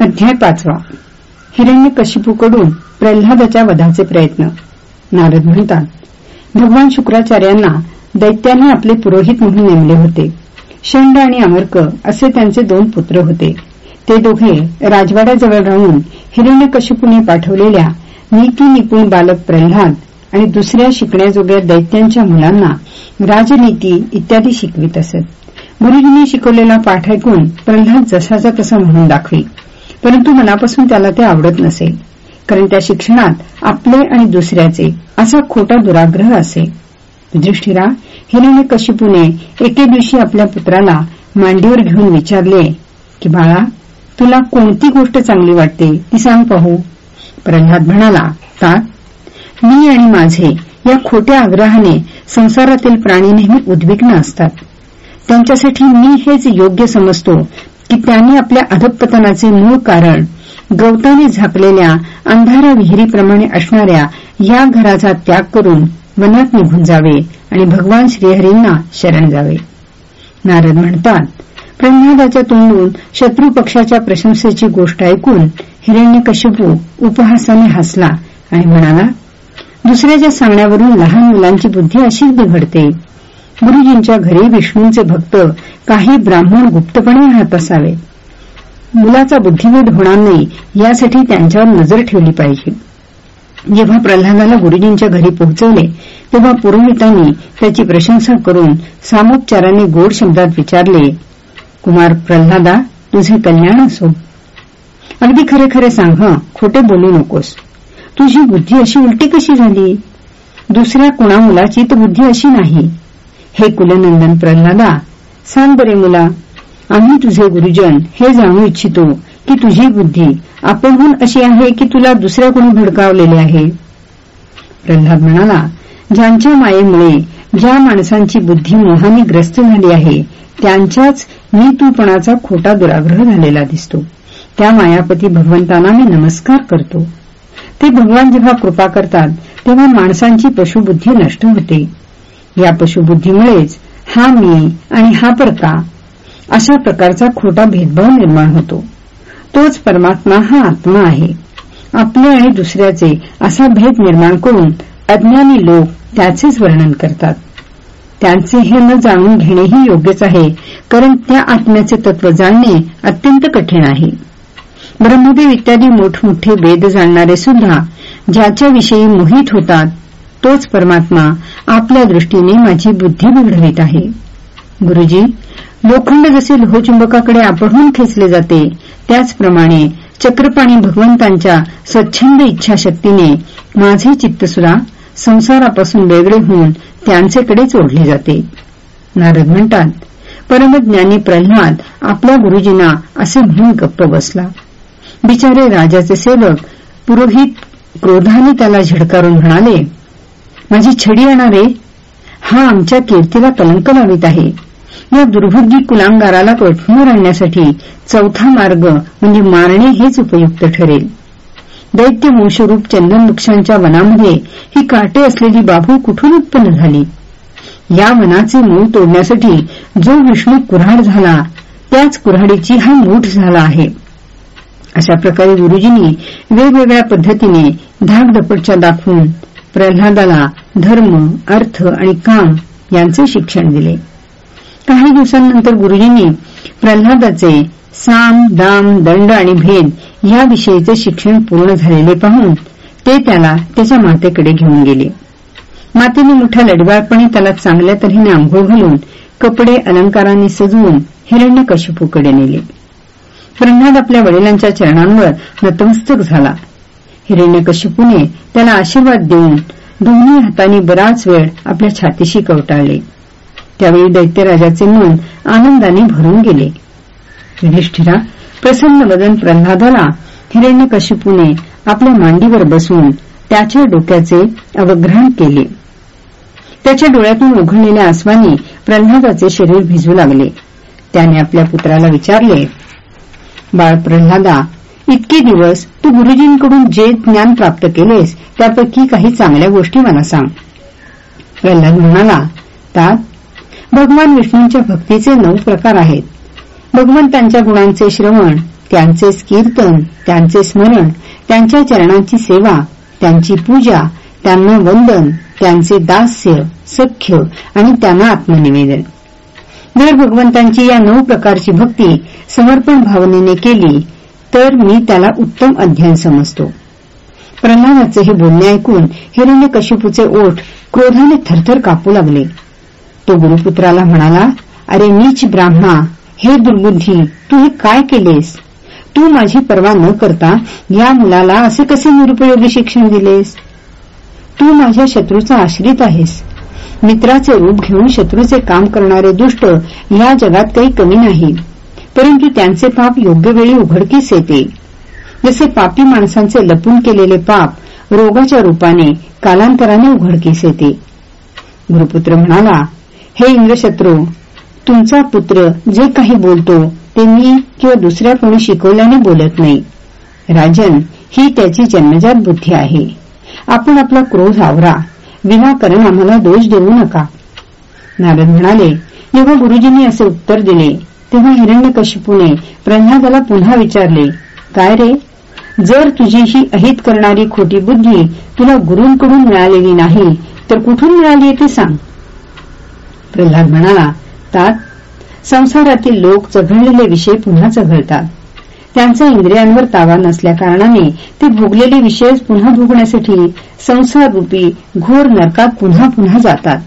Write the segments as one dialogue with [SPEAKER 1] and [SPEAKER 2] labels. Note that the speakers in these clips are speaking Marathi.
[SPEAKER 1] अध्याय पाचवा. हिरण्यकशिपूकडून प्रल्हादाच्या वधाचे प्रयत्न. नारद म्हणतात भगवान शुक्राचार्यांना दैत्याने आपले पुरोहित म्हणून नेमले होते. शंड आणि अमर्क असे त्यांचे दोन पुत्र होते. ते दोघे राजवाड्याजवळ राहून हिरण्यकशिपूने पाठवलेल्या नीती निपुण बालक प्रल्हाद आणि दुसऱ्या शिकण्याजोग्या दैत्यांच्या मुलांना राजनीती इत्यादी शिकवित असत. गुरुजींनी शिकवलेला पाठ ऐकून प्रल्हाद जसाचा तसा म्हणून दाखवी. परंतु मनापासून त्याला ते आवडत नसेल कारण त्या शिक्षणात आपले आणि दुसऱ्याचे असा खोटा दुराग्रह असे. युधिष्ठिरा हिरण्यकशिपूने एके दिवशी आपल्या पुत्राला मांडीवर घेऊन विचारले की बाळा तुला कोणती गोष्ट चांगली वाटते? ती सांग पाहू. प्रल्हाद म्हणाला तात मी आणि माझे या खोट्या आग्रहाने संसारातील प्राणी नेहमी उद्विग्न असतात. त्यांच्यासाठी मी हेच योग्य समजतो की त्यांनी आपल्या अधपतनाचे मूळ कारण गवताने झाकलेल्या अंधारा विहिरीप्रमाणे असणाऱ्या या घराचा त्याग करून वनात निघून जावे आणि भगवान श्रीहरींना शरण जावे. नारद म्हणतात प्रल्हादाच्या तोंडून शत्रू पक्षाच्या प्रशंसेची गोष्ट ऐकून हिरण्यकशिपू उपहासाने हसला आणि म्हणाला दुसऱ्याच्या सांगण्यावरून लहान मुलांची बुद्धी अशीच बिघडते. गुरुजींच्या घरी विष्णूंचे भक्त काही ब्राह्मण गुप्तपणे राहत असावे. मुलाचा बुद्धिभेद होणार नाही यासाठी त्यांच्यावर नजर ठेवली पाहिजे. जेव्हा प्रल्हादाला गुरुजींच्या घरी पोहोचवले तेव्हा पुरोहितांनी त्याची प्रशंसा करून सामोपचाराने गोड शब्दात विचारले कुमार प्रल्हादा तुझे कल्याण असो. अगदी खरे खरे सांग खोटे बोलू नकोस. तुझी बुद्धी अशी उलटी कशी झाली? दुसऱ्या कुणा मुलाची तर बुद्धी अशी नाही. हे कुलनंदन प्रल्हादा सांग बरे मुला आम्ही तुझे गुरुजन हे जाणू इच्छितो की तुझी बुद्धी आपणहून अशी आहे की तुला दुसऱ्या कोणी भडकावलेले आहे. प्रल्हाद म्हणाला ज्यांच्या मायेमुळे ज्या माणसांची बुद्धी मोहाने ग्रस्त झाली आहे त्यांच्याच मी तूपणाचा खोटा दुराग्रह झालेला दिसतो. त्या मायापती भगवंतांना मी नमस्कार करतो. ते भगवान जेव्हा कृपा करतात तेव्हा माणसांची पशुबुद्धी नष्ट होते. या पशुबुद्धीमुळेच हा मी आणि हा परका अशा प्रकारचा खोटा भेदभाव निर्माण होतो. तोच परमात्मा हा आत्मा आहे. आपले आणि दुसऱ्याचे असा भेद निर्माण करून अज्ञानी लोक त्याचेच वर्णन करतात. त्यांचे हे न जाणून घेणेही योग्यच आहे कारण त्या आत्म्याचे तत्व जाणणे अत्यंत कठीण आहे. ब्रह्मदेव इत्यादी मोठमोठे वेद जाणणारे सुद्धा ज्याच्याविषयी मोहित होतात तोच परमात्मा आपल्या दृष्टीने माझी बुद्धी बिघडवित आहे. गुरुजी लोखंड जसे लोहचुंबकाकडे आपणहून खेचले जाते त्याचप्रमाणे चक्रपाणी भगवंतांच्या स्वच्छंद इच्छाशक्तीने माझे चित्तसुद्धा संसारापासून वेगळे होऊन त्यांचेकडेच ओढले जाते. नारद म्हणतात परमज्ञानी प्रल्हाद आपल्या गुरुजींना असे म्हणून गप्प बसला. बिचारे राजाचे सेवक पुरोहित क्रोधाने त्याला झिडकारून म्हणाले माझी छडी येणारे हा आमच्या कीर्तीला कलंक लावित आहे. या दुर्भुद्धी कुलांगाराला पटवून आणण्यासाठी चौथा मार्ग म्हणजे मारणे हेच उपयुक्त ठरेल. दैत्य वंशरूप चंदन वृक्षांच्या वनामध्ये ही काटे असलेली बाभू कुठून उत्पन्न झाली? या वनाचे मूळ तोडण्यासाठी जो विष्णू कुऱ्हाड झाला त्याच कुऱ्हाडीची हा मूठ झाला आहे. अशा प्रकारे गुरुजींनी वेगवेगळ्या पद्धतीने धाकधपटच्या दाखवून प्रल्हादाला धर्म अर्थ आणि काम यांचे शिक्षण दिले. काही दिवसांनंतर गुरुजींनी प्रल्हादाचे साम दाम दंड आणि भेद याविषयीचे शिक्षण पूर्ण झालेले पाहून ते त्याला त्याच्या मातेकडे घेऊन गेले. मातेने मोठ्या लडवाळपणे त्याला चांगल्या तऱ्हेने आंघोळ घालून कपडे अलंकारांनी सजवून हिरण्यकशिपूकडे नेले. प्रल्हाद आपल्या वडिलांच्या चरणांवर नतमस्तक झाला. हिरण्यकशिपूने त्याला आशीर्वाद देऊन दोन्ही हातांनी बराच वेळ आपल्या छातीशी कवटाळले. त्यावेळी दैत्यराजाचे मन आनंदाने भरून गेले. युधिष्ठिरा प्रसन्न वदन प्रल्हादाला हिरण्यकशिपूने आपल्या मांडीवर बसून त्याच्या डोक्याचे अवग्रहण केले. त्याच्या डोळ्यातून उघडलेल्या आसवानी प्रल्हादाचे शरीर भिजू लागले. त्याने आपल्या पुत्राला विचारले बाळ प्रल्हादा इतके दिवस तू गुरुजींकडून जे ज्ञान प्राप्त केलेस त्यापैकी काही चांगल्या गोष्टी मला सांग. प्रल्हाद म्हणाला तात भगवान विष्णूंच्या भक्तीचे नऊ प्रकार आहेत. भगवंतांच्या गुणांचे श्रवण त्यांचेच कीर्तन त्यांचे स्मरण त्यांच्या चरणांची सेवा त्यांची पूजा त्यांना वंदन त्यांचे दास्य सख्य आणि त्यांना आत्मनिवेदन. जर भगवंतांची या नऊ प्रकारची भक्ती समर्पण भावनेने केली तर मी त्याला उत्तम अध्ययन समजतो. प्रल्हादाचे हे बोलणे ऐकून हिरण्यकशिपूचे ओठ क्रोधाने थरथर कापू लागले. तो गुरुपुत्राला म्हणाला अरे नीच ब्राह्मणा हे दुर्बुद्धी तू हे काय केलेस? तू माझी पर्वा न करता या मुलाला असे कसे निरुपयोगी शिक्षण दिलेस? तू माझ्या शत्रूचा आश्रित आहेस. मित्राचे रूप घेऊन शत्रूचे काम करणारे दुष्ट या जगात काही कमी नाही. परंतु त्यांचे पाप योग्य वेळी उघडकीस येते. जसे पापी माणसांचे लपून केलेले पाप रोगाच्या रूपाने कालांतराने उघडकीस येते. गुरुपुत्र म्हणाला हे इंद्रशत्रू तुमचा पुत्र जे काही बोलतो ते मी किंवा दुसऱ्या कोणी शिकवल्याने बोलत नाही. राजन ही त्याची जन्मजात बुद्धी आहे. आपण आपला क्रोध आवरा. विनाकारण आम्हाला दोष देऊ नका. नारद म्हणाले जेव्हा गुरुजींनी असे उत्तर दिले तेव्हा हिरण्यकशिपूने प्रल्हादाला पुन्हा विचारले काय रे? जर तुझी ही अहित करणारी खोटी बुद्धी तुला गुरूंकडून मिळालेली नाही तर कुठून मिळाली ते सांग. प्रल्हाद म्हणाला तात संसारातील लोक चघळलेले विषय पुन्हा चघळतात. त्यांचा इंद्रियांवर ताबा नसल्याकारणाने ते भोगलेले विषय पुन्हा भोगण्यासाठी संसाररूपी घोर नरकात पुन्हा पुन्हा जातात.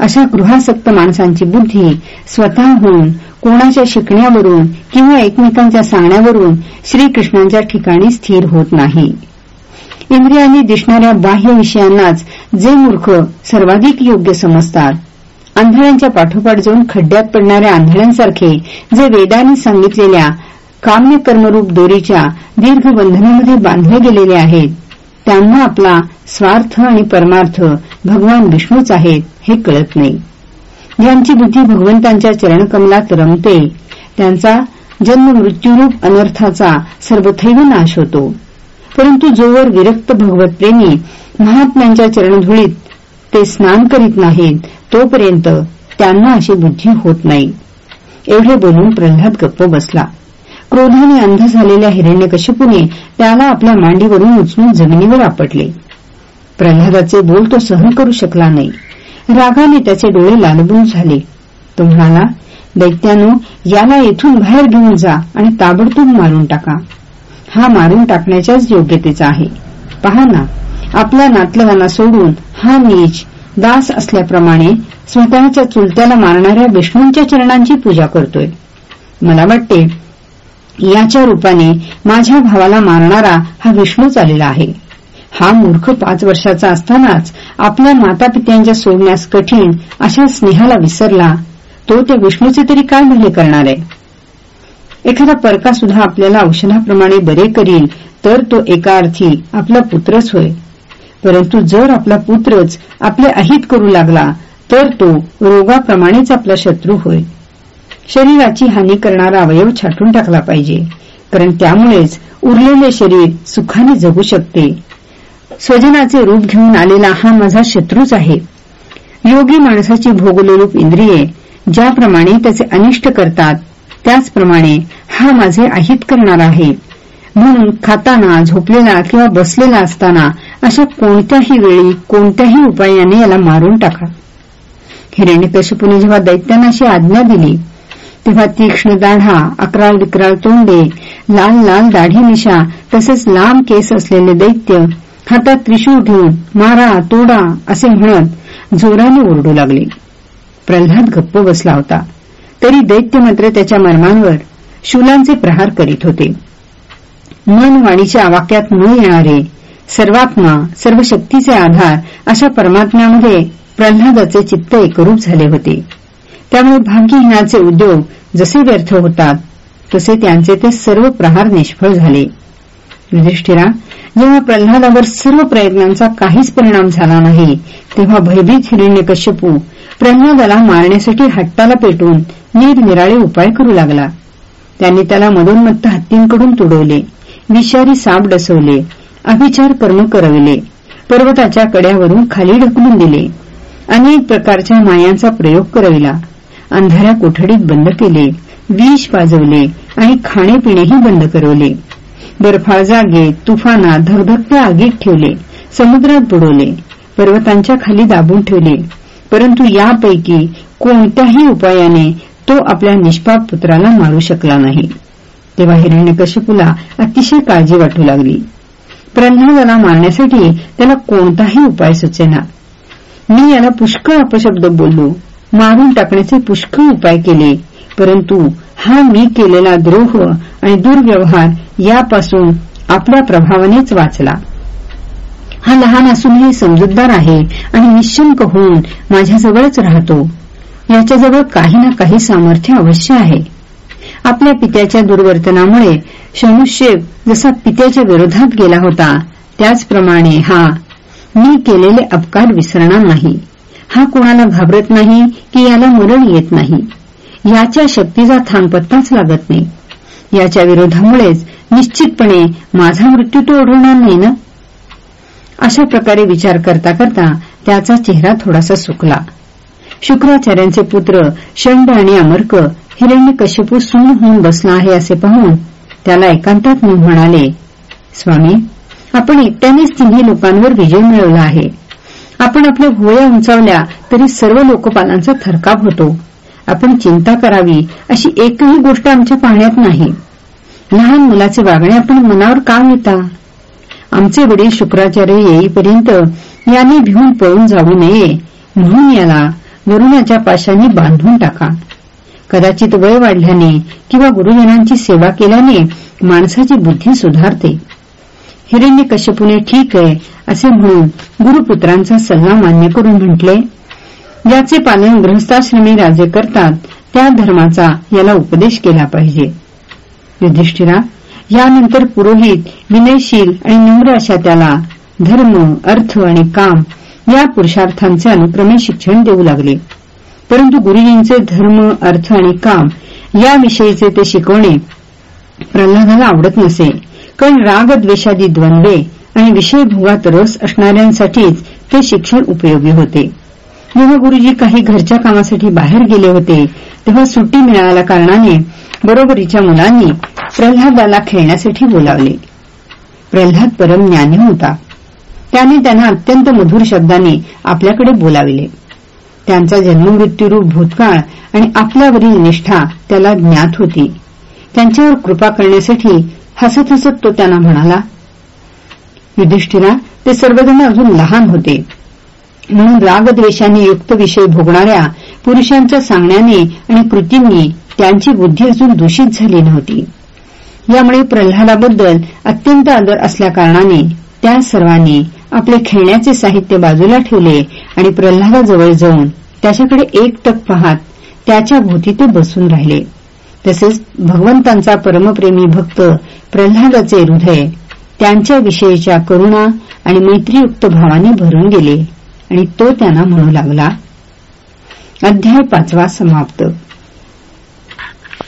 [SPEAKER 1] अशा गृहासक्त माणसांची बुद्धी स्वतःहून कोणाच्या शिकण्यावरून किंवा एकमेकांच्या सांगण्यावरून श्रीकृष्णांच्या ठिकाणी स्थिर होत नाही. इंद्रियांनी दिसणाऱ्या बाह्य विषयांनाच जे मूर्ख सर्वाधिक योग्य समजतात आंधळ्यांच्या पाठोपाठ जाऊन खड्ड्यात पडणाऱ्या आंधळ्यांसारखे जे वेदांनी सांगितलेल्या काम्य कर्मरूप दोरीच्या दीर्घ बंधनामध्ये बांधले गेलेले आहेत त्यांना आपला स्वार्थ आणि परमार्थ भगवान विष्णूच आहेत हे कळत नाही. ज्यांची बुद्धी भगवंतांच्या चरणकमलात रमते त्यांचा जन्म मृत्यूरूप अनर्थाचा सर्वथैव नाश होतो. परंतु जोवर विरक्त भगवत प्रेमी महात्म्यांच्या चरणधुळीत ते स्नान करीत नाहीत तोपर्यंत त्यांना अशी बुद्धी होत नाही. एवढे बोलून प्रल्हाद गप्प बसला. क्रोधाने अंध झालेल्या हिरण्यकशिपूने त्याला आपल्या मांडीवरून उचलून जमिनीवर आपटले. प्रल्हादाचे बोल तो सहन करू शकला नाही. रागाने त्याचे डोळे लालबून झाले. तो म्हणाला दैत्यानो याला येथून बाहेर घेऊन जा आणि ताबडतोब मारून टाका. हा मारून टाकण्याच्याच योग्यतेचा आहे. पहा ना आपल्या नातलगांना सोडून हा नीच दास असल्याप्रमाणे स्वतःच्या चुलत्याला मारणाऱ्या विष्णूंच्या चरणांची पूजा करतोय. मला वाटते याच्या रूपाने माझ्या भावाला मारणारा हा विष्णूच आलेला आहे. हा मूर्ख पाच वर्षाचा असतानाच आपल्या मातापित्यांच्या सोडण्यास कठीण अशा स्नेहाला विसरला. तो त्या विष्णूचे तरी काय भले करणार? आहे एखादा परका सुद्धा आपल्याला औषधाप्रमाणे बरे करील तर तो एका अर्थी आपला पुत्रच होय. परंतु जर आपला पुत्रच आपले अहित करू लागला तर तो रोगाप्रमाणेच आपला शत्रू होय. शरीराची हानी करणारा अवयव छाटून टाकला पाहिजे कारण त्यामुळेच उरलेले शरीर सुखाने जगू शकते. स्वजनाचे रूप घेऊन आलेला हा माझा शत्रूच आहे. योगी माणसाची भोगलोरूप इंद्रिये ज्याप्रमाणे त्याचे अनिष्ट करतात त्याचप्रमाणे हा माझे अहित करणार आहे. म्हणून खाताना झोपलेला किंवा बसलेला असताना अशा कोणत्याही वेळी कोणत्याही उपायाने याला मारून टाका. हिरण्यकशिपूने जेव्हा दैत्यांना अशी आज्ञा दिली तेव्हा तीक्ष्ण दाढा अकराळ विक्राळ तोंडे लाल लाल दाढीनिशा तसेच लांब केस असलेले दैत्य हातात त्रिशूळ घेऊन मारा तोडा असे म्हणत जोराने ओरडू लागले. प्रल्हाद गप्प बसला होता. तरी दैत्य मात्र त्याच्या मर्मांवर शूलांचे प्रहार करीत होते. मन वाणीच्या आवाक्यात न येणारे सर्वात्मा सर्व शक्तीचे आधार अशा परमात्म्यामध्ये प्रल्हादाचे चित्त एकरूप झाले होते. त्यामुळे भाग्यहीनाचे उद्योग जसे व्यर्थ होतात तसे त्यांचे ते सर्व प्रहार निष्फळ झाले. युधिष्ठिरा जेव्हा प्रल्हादावर सर्व प्रयत्नांचा काहीच परिणाम झाला नाही तेव्हा भयभीत हिरण्यकश्यपू प्रल्हादाला मारण्यासाठी हट्टाला पेटून निरनिराळे उपाय करू लागला. त्यांनी त्याला मदोन्मत्त हत्तींकडून तुडवले विषारी साप डसवले अभिचार कर्म करविले पर्वताच्या कड्यावरून खाली ढकलून दिले अनेक प्रकारच्या मायांचा प्रयोग करविला अंधाऱ्या कोठडीत बंद केले विष पाजवले आणि खाणेपिणेही बंद करवले. बर्फाळ जागे तुफाना धगधगत्या आगीत ठेवले समुद्रात बुडवले पर्वतांच्या खाली दाबून ठेवले. परंतु यापैकी कोणत्याही उपायाने तो आपल्या निष्पाप पुत्राला मारू शकला नाही. तेव्हा हिरण्यकशिपूला अतिशय काळजी वाटू लागली. प्रल्हादाला मारण्यासाठी त्याला कोणताही उपाय सुचेना. मी याला पुष्कळ अपशब्द बोललो. मारून टाकण्याचे पुष्कळ उपाय केले. परंतु हा मी केलेला द्रोह आणि दुर्व्यवहार यापासून आपल्या प्रभावानेच वाचला. हा लहान असूनही समजूतदार आहे आणि निशंक होऊन माझ्याजवळच राहतो. याच्याजवळ काही ना काही सामर्थ्य अवश्य आहे. आपल्या पित्याच्या दुर्वर्तनामुळे शनुष्येब जसा पित्याच्या विरोधात गेला होता त्याचप्रमाणे हा मी केलेले अपकार विसरणार नाही. हा कोणाला घाबरत नाही की याला मरण येत नाही. याच्या शक्तीचा थांगपत्ताच लागत नाही. याच्या विरोधामुळेच निश्चितपणे माझा मृत्यू तो ओढवणार नाही ना? अशा प्रकारे विचार करता करता त्याचा चेहरा थोडासा सुकला. शुक्राचार्यांचे पुत्र शंड आणि अमर्क हिरण्यकश्यपू सून होऊन बसला आहे असे पाहून त्याला एकांतात मी म्हणाले स्वामी आपण एकट्यानेच तिन्ही लोकांवर विजय मिळवला आहे. आपण आपल्या भोया उंचावल्या तरी सर्व लोकपालांचा थरकाप होतो. आपण चिंता करावी अशी एकही गोष्ट आमच्या पाहण्यात नाही. लहान मुलाचे वागणे आपण मनावर का घेता? आमचे वडील शुक्राचार्य येईपर्यंत याने भिवून पळून जाऊ नये म्हणून याला वरुणाच्या पाशांनी बांधून टाका. कदाचित वय वाढल्याने किंवा गुरुजनांची सेवा केल्याने माणसाची बुद्धी सुधारते. हिरण्य कश्यपूने ठीक आहे असे म्हणून गुरुपुत्रांचा सल्ला मान्य करून म्हटले ज्याचे पालन गृहस्थाश्रमी राजे करतात त्या धर्माचा याला उपदेश केला पाहिजे. युधिष्ठिरा यानंतर पुरोहित विनयशील आणि निम्र अशा त्याला धर्म अर्थ आणि काम या पुरुषार्थांचे अनुक्रमे शिक्षण देऊ लागले. परंतु गुरुजींचे धर्म अर्थ आणि काम याविषयीचे ते शिकवणे प्रल्हादाला आवडत नसे. कारण रागद्वेषादी द्वंद्वे आणि विषयभोगात रस असणाऱ्यांसाठीच ते शिक्षण उपयोगी होते. जेव्हा गुरुजी काही घरच्या कामासाठी बाहेर गेले होते तेव्हा सुट्टी मिळाल्या कारणाने बरोबरीच्या मुलांनी प्रल्हादाला खेळण्यासाठी बोलावले. प्रल्हाद परम ज्ञानी होता. त्याने त्यांना अत्यंत मधुर शब्दांनी आपल्याकडे बोलाविले. त्यांचा जन्ममृत्यूरूप भूतकाळ आणि आपल्यावरील निष्ठा त्याला ज्ञात होती. त्यांच्यावर कृपा करण्यासाठी हसत हसत तो त्यांना म्हणाला युधिष्ठिरा ते सर्वजण अजून लहान होते. म्हणून रागद्वेषाने युक्त विषय भोगणाऱ्या पुरुषांच्या सांगण्याने आणि कृतींनी त्यांची बुद्धी अजून दूषित झाली नव्हती. यामुळे प्रल्हादाबद्दल अत्यंत आदर असल्याकारणाने त्या सर्वांनी आपले खेळण्याचे साहित्य बाजूला ठेवले आणि प्रल्हादाजवळ जाऊन त्याच्याकडे एकटक पाहत त्याच्या भोवती ते बसून राहिले. तसेच भगवंतांचा परमप्रेमी भक्त प्रल्हादाचे हृदय त्यांच्याविषयीच्या करुणा आणि मैत्रीयुक्त भावाने भरून गेले. आणि तो त्यांना म्हणू लागला. अध्याय पाचवा समाप्त.